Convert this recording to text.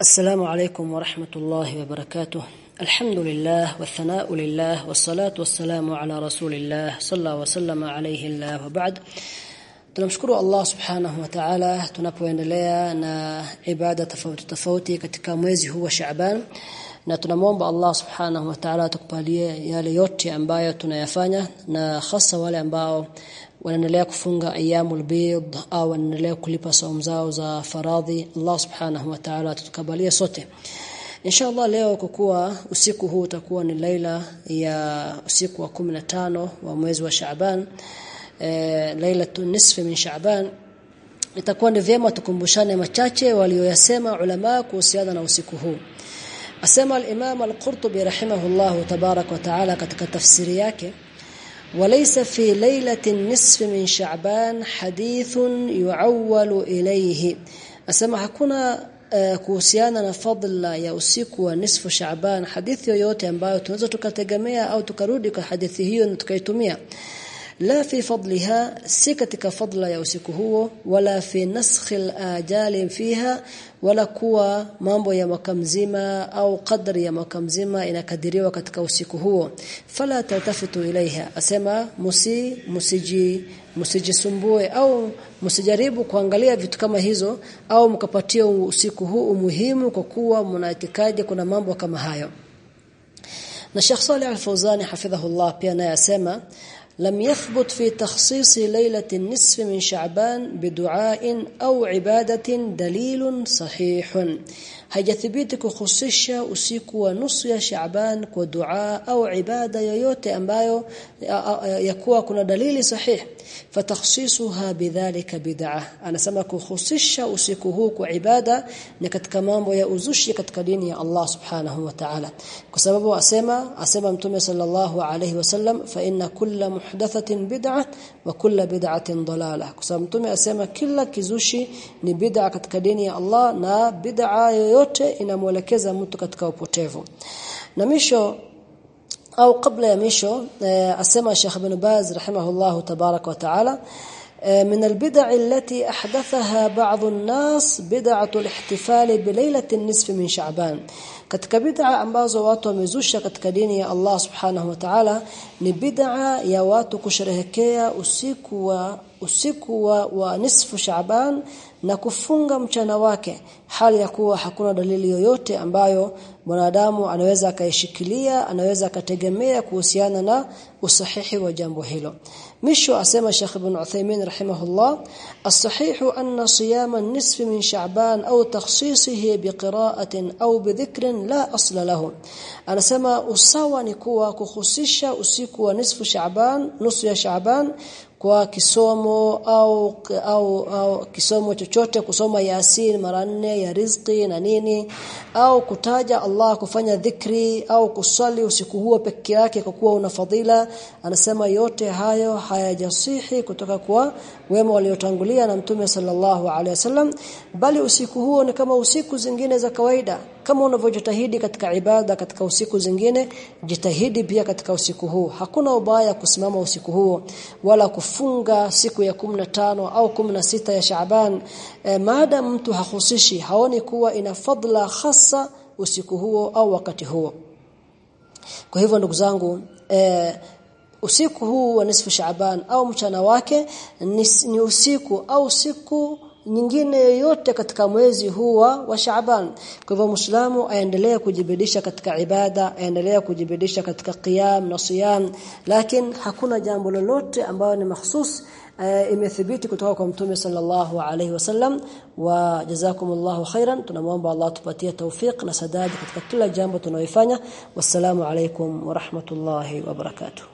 السلام عليكم ورحمة الله وبركاته. الحمد لله والثناء لله والصلاة والسلام على رسول الله صلى وسلم عليه الله وبعد. Tunamshukuru Allah subhanahu wa ta'ala tunapoendelea na ibada tofauti tofauti katika mwezi huu wa Shaaban na tunamwomba Allah subhanahu wa ta'ala atukubalie yale yote ambayo tunayafanya na hasa wale ambao wanaendelea kufunga ayyamul bid au wanaendelea kulipa saumu zao za faradhi. Allah subhanahu wa ta'ala atukubalie sote. Inshallah leo kwa usiku huu utakuwa ni laila ya usiku wa 15 wa mwezi wa Shaaban eh lailatun nisfi min Shaaban itakuwa ni vyema tukumbushane machache walioyasema ulama kuhusiana na usiku huu asema al-Imam al-Qurtubi rahimahullah tabarak wa taala katika tafsiri yake وليس في ليلة النصف من شعبان حديث يعول إليه asema hakuna uh, kuhusiana na fadla ya usiku wa nisfu Shaaban hadithi yoyote ambayo tunaweza tukategemea au tukarudi kwa hadithi hiyo na tukaitumia la fi fadliha si katika fadla ya usiku huo wala fi naskh al-ajali fiha wala kuwa mambo ya mwaka mzima au kadri ya mwaka mzima inakadiriwa katika usiku huo fala tatafitu ilaiha asema musi musiji msijisumbue au msijaribu kuangalia vitu kama hizo au mkapatia usiku huu umuhimu kwa kuwa mnaitikadi kuna mambo kama hayo na Saleh Al-Fawzani hafidhahullah pia naye asema لم يثبت في تخصيص ليلة النصف من شعبان بدعاء أو عبادة دليل صحيح. Haijathibiti kuhusisha usiku wa nusu ya Shaaban kwa dua au ibada yoyote ambayo yakuwa kuna dalili sahihi. Fatakhsisuha bidhalika bid'ah. Anasema kuhusisha usiku huu kwa ibada ni katika mambo ya uzushi katika dini ya Allah subhanahu wa ta'ala. Kwa sababu asema asema mtume sallallahu alayhi wasallam fa inna kulla muhdathatin bid'ah wa kulla bid'atin dalalah. Kwa sababu mtume asema kila kizushi ni bid'ah katika dini ya Allah na bid'ah yoyote yote inamwelekeza mtu katika upotevu. Na misho au kabla ya misho eh, asema Sheikh Ibn Baz rahimahullah tabarak wa taala eh, min albid'a allati ahdathaha ba'd an-nas bid'atu al-ihtifal bi laylati an-nisf min Sha'ban. Katika bid'a ambazo watu wamezusha katika dini ya Allah subhanahu wa ta'ala ni bid'a ya watu kusherehekea usiku wa usiku wa, wa nisfu Shaaban na kufunga mchana wake hali ya kuwa hakuna dalili yoyote ambayo mwanadamu anaweza akaishikilia anaweza akategemea kuhusiana na usahihi wa jambo hilo. Misho asema Sheikh Ibn Uthaymeen rahimahullah as-sahihu anna siyama an-nisf min Sha'ban au takhsisihi biqira'atin au bidhikrin la asla lahu. Anasema usawa ni kuwa kuhusisha usiku wa nisfu Sha'ban nusu ya Sha'ban kwa kisomo au au, au kisomo chochote kusoma yasin mara nne ya riziki na nini au kutaja Allah kufanya dhikri au kusali usiku huo peke yake kwa kuwa una fadhila. Anasema yote hayo hayajasihi kutoka kwa wema waliotangulia na mtume sallallahu alaihi wasallam bali usiku huo ni kama usiku zingine za kawaida kama unavyojitahidi katika ibada katika usiku zingine jitahidi pia katika usiku huu. Hakuna ubaya kusimama usiku huo wala kufunga siku ya tano au sita ya Shaaban. E, maada mtu hahusishi haoni kuwa ina fadla hasa usiku huo au wakati huo. Kwa hivyo ndugu zangu e, usiku huu wa nisfu Shaaban au mchana wake ni, ni usiku au siku nyingine yoyote katika mwezi huwa wa Shaaban. Kwa hivyo Muislamu aendelee kujibidisha katika ibada, aendelee kujibidisha katika qiyam na siyam, lakini hakuna jambo lolote ambayo ni mahsus uh, imethibiti kutoka kwa Mtume sallallahu alaihi wasallam wa jazakumullahu khairan. Tunamwomba Allah tupatie tawfik na sadadi katika kila jambo tunaoifanya wassalamu alaikum wa rahmatullahi wa barakatuh